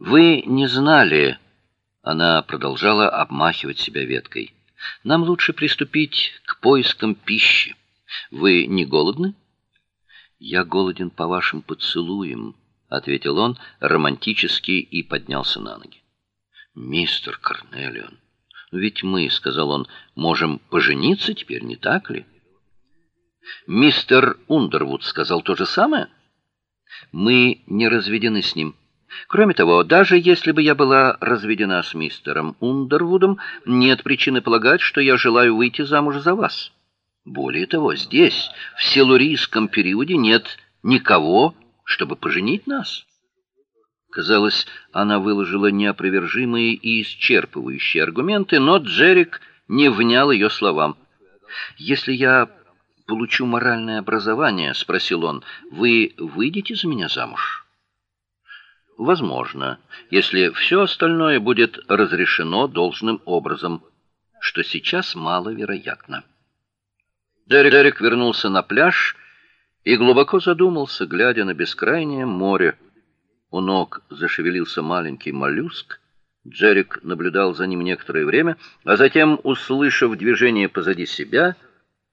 Вы не знали, она продолжала обмахивать себя веткой. Нам лучше приступить к поискам пищи. Вы не голодны? Я голоден по вашим поцелуям, ответил он романтически и поднялся на ноги. Мистер Карнелион, ведь мы, сказал он, можем пожениться теперь, не так ли? Мистер Ундервуд сказал то же самое. Мы не разведены с ним. Кроме того, даже если бы я была разведена с мистером Ундервудом, нет причины полагать, что я желаю выйти замуж за вас. Более того, здесь, в силурийском периоде, нет никого, чтобы поженить нас. Казалось, она выложила неопровержимые и исчерпывающие аргументы, но Джерик не внял ее словам. Если я получу моральное образование, спросил он, вы выйдете за меня замуж? Возможно, если все остальное будет разрешено должным образом, что сейчас маловероятно. Дерек, Дерек вернулся на пляж и глубоко задумался, глядя на бескрайнее море. У ног зашевелился маленький моллюск. Джерик наблюдал за ним некоторое время, а затем, услышав движение позади себя,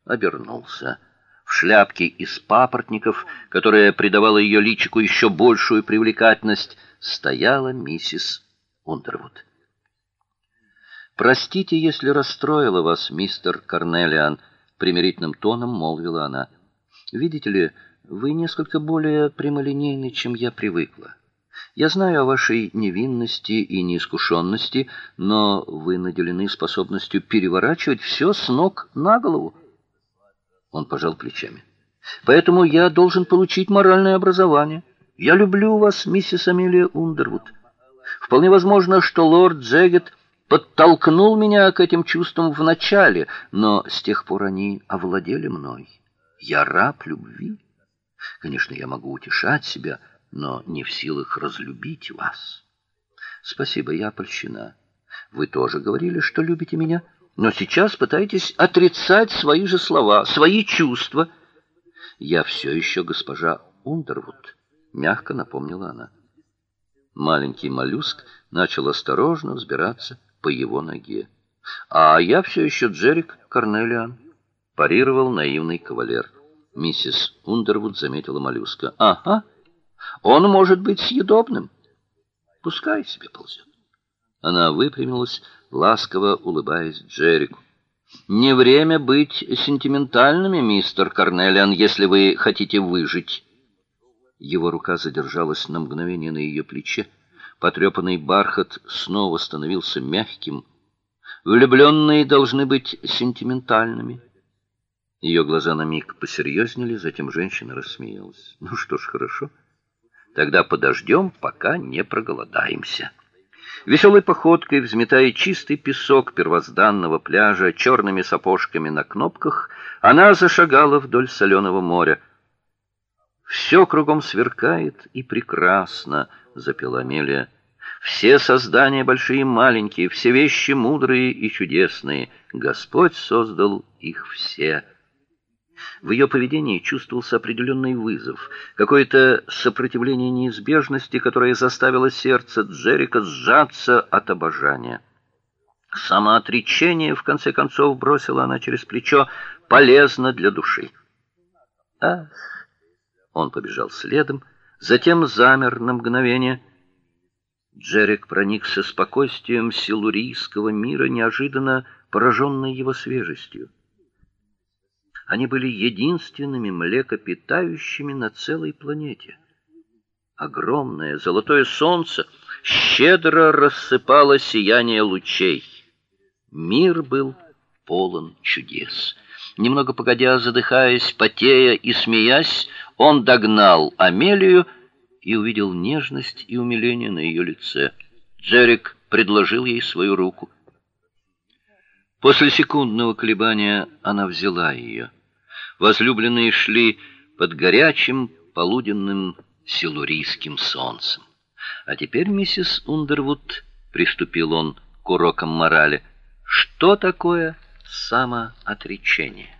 обернулся в шляпке из папоротников, которая придавала ее личику еще большую привлекательность, стояла миссис Ундервуд. Простите, если расстроила вас, мистер Карнелиан, примирительным тоном молвила она. Видите ли, вы несколько более прямолинейны, чем я привыкла. Я знаю о вашей невинности и неискушенности, но вы наделены способностью переворачивать все с ног на голову. Он пожал плечами. Поэтому я должен получить моральное образование. Я люблю вас, миссис Амелия Ундервуд. Вполне возможно, что лорд Джегет подтолкнул меня к этим чувствам в начале, но с тех пор они овладели мной. Я раб любви. Конечно, я могу утешать себя, но не в силах разлюбить вас. Спасибо, я польщена. Вы тоже говорили, что любите меня? Но сейчас пытаетесь отрицать свои же слова, свои чувства. Я все еще госпожа Ундервуд, мягко напомнила она. Маленький моллюск начал осторожно взбираться по его ноге. А я все еще Джерик Карнелиан, парировал наивный кавалер. Миссис Ундервуд заметила моллюска. Ага. Он может быть съедобным. Пускай себе ползет. Она выпрямилась, ласково улыбаясь Джеррику. Не время быть сентиментальными, мистер Карнелиан, если вы хотите выжить. Его рука задержалась на мгновение на ее плече. Потрепанный бархат снова становился мягким. Влюбленные должны быть сентиментальными. Ее глаза на миг посерьезнели, затем женщина рассмеялась. Ну что ж, хорошо. Тогда подождем, пока не проголодаемся. Веселой походкой, взметая чистый песок первозданного пляжа черными сапожками на кнопках, она зашагала вдоль соленого моря. Все кругом сверкает и прекрасно, запела Амелия. Все создания большие и маленькие, все вещи мудрые и чудесные, Господь создал их все. В ее поведении чувствовался определенный вызов, какое-то сопротивление неизбежности, которое заставило сердце Джерика сжаться от обожания. Самоотречение в конце концов бросила она через плечо, полезно для души. Ах. Он побежал следом, затем замер на мгновение. Джерик проникся спокойствием силурийского мира, неожиданно пораженный его свежестью. Они были единственными млекопитающими на целой планете. Огромное золотое солнце щедро рассыпало сияние лучей. Мир был полон чудес. Немного погодя, задыхаясь, потея и смеясь, он догнал Амелию и увидел нежность и умиление на ее лице. Джерик предложил ей свою руку. После секундного колебания она взяла ее. Возлюбленные шли под горячим полуденным силурийским солнцем. А теперь, миссис Ундервуд, приступил он к урокам морали. Что такое самоотречение?